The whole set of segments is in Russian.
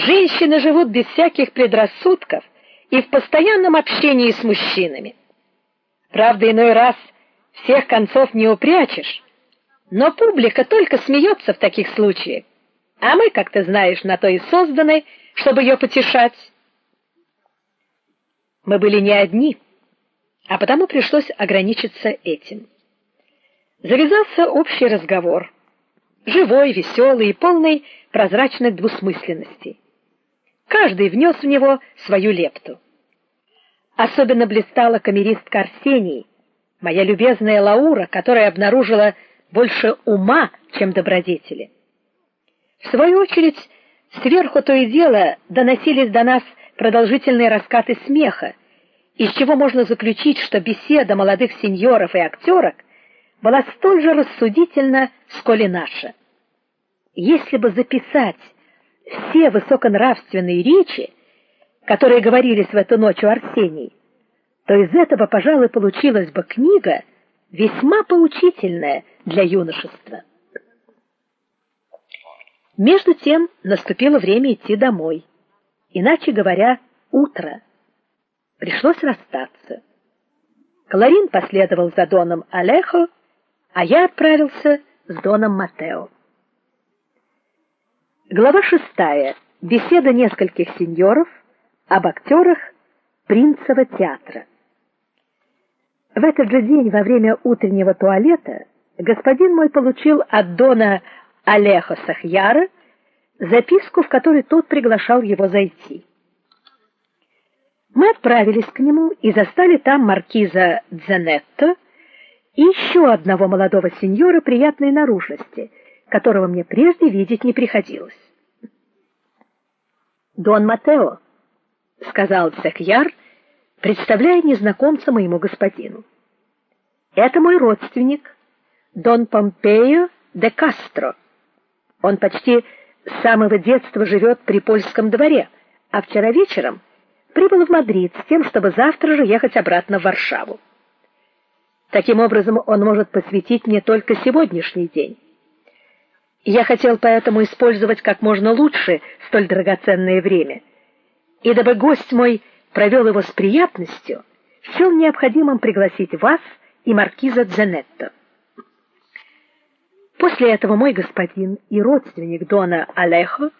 Женщины живут без всяких предрассудков и в постоянном общении с мужчинами. Правда, иной раз всех концов не упрячешь, но публика только смеется в таких случаях. А мы, как ты знаешь, на то и созданы, чтобы ее потешать. Мы были не одни, а потому пришлось ограничиться этим. Завязался общий разговор, живой, веселый и полный прозрачных двусмысленностей. Каждый внес в него свою лепту. Особенно блистала камеристка Арсений, моя любезная Лаура, которая обнаружила больше ума, чем добродетели. В свою очередь, сверху то и дело доносились до нас продолжительные раскаты смеха, из чего можно заключить, что беседа молодых сеньоров и актерок была столь же рассудительна, сколь и наша. Если бы записать все высоконравственные речи, которые говорились в эту ночь у Арсений, то из этого, пожалуй, получилась бы книга весьма поучительная для юношества. Между тем наступило время идти домой. Иначе говоря, утро. Пришлось расстаться. Кларин последовал за доном Алехо, а я отправился с доном Матео. Глава шестая. Беседа нескольких сеньоров об актерах Принцева театра. В этот же день во время утреннего туалета господин мой получил от дона Алехо Сахьяра записку, в которой тот приглашал его зайти. Мы отправились к нему и застали там маркиза Дзенетто и еще одного молодого сеньора приятной наружности, которого мне прежде видеть не приходилось. Дон Матео, сказал Цекьяр, представляя незнакомца моему господину. Это мой родственник, Дон Помпео де Кастро. Он почти с самого детства живет при польском дворе, а вчера вечером прибыл в Мадрид с тем, чтобы завтра же ехать обратно в Варшаву. Таким образом, он может посвятить мне только сегодняшний день. Я хотел поэтому использовать как можно лучше столь драгоценное время. И дабы гость мой провел его с приятностью, счел необходимым пригласить вас и маркиза Дзенетто. После этого мой господин и родственник дона Алехо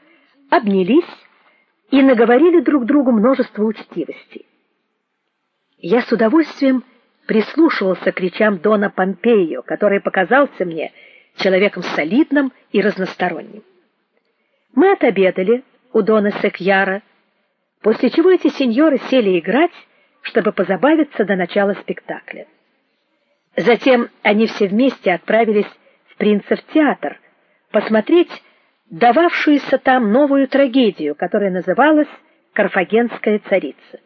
обнялись и наговорили друг другу множество учтивостей. Я с удовольствием прислушивался к речам дона Помпею, который показался мне человеком солидным и разносторонним. Мы отобедали у дона Секьяра, после чего эти сеньоры сели играть, чтобы позабавиться до начала спектакля. Затем они все вместе отправились в Принцев театр посмотреть дававшуюся там новую трагедию, которая называлась Карфагенская царица.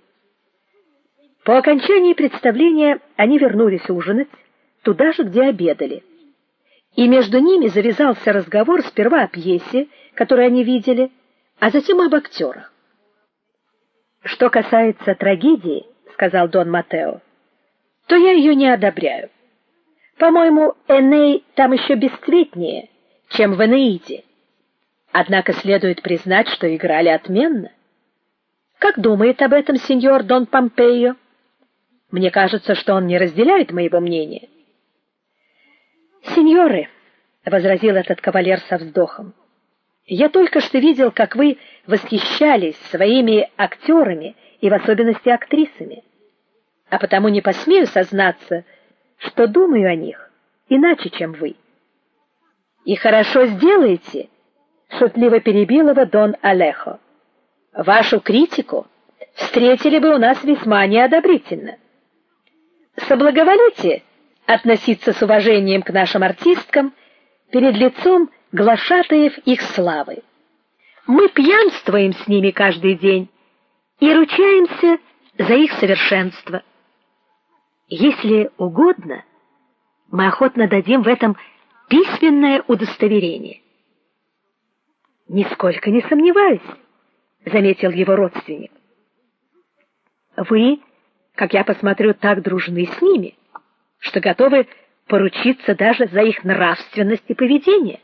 По окончании представления они вернулись ужинать туда же, где обедали. И между ними завязался разговор сперва о пьесе, которую они видели, а затем об актерах. Что касается трагедии, сказал Дон Матео, то я ее не одобряю. По-моему, Эней там еще бесцветнее, чем в Энеиде. Однако следует признать, что играли отменно. Как думает об этом сеньор Дон Помпео? Мне кажется, что он не разделяет моего мнения. Сеньоры, возразил этот кавалер со вздохом. Я только что видел, как вы восхищались своими актерами и в особенности актрисами. А потому не посмею сознаться, что думаю о них иначе, чем вы. И хорошо сделаете, шутливо перебил его Дон Алехо. Вашу критику встретили бы у нас весьма неодобрительно соблаговолите относиться с уважением к нашим артисткам перед лицом глашатаев их славы. Мы пьянствуем с ними каждый день и ручаемся за их совершенство. Если угодно, мы охотно дадим в этом письменное удостоверение. Нисколько не сомневаюсь, заметил его родственник. Вы как я посмотрю, так дружны с ними, что готовы поручиться даже за их нравственность и поведение.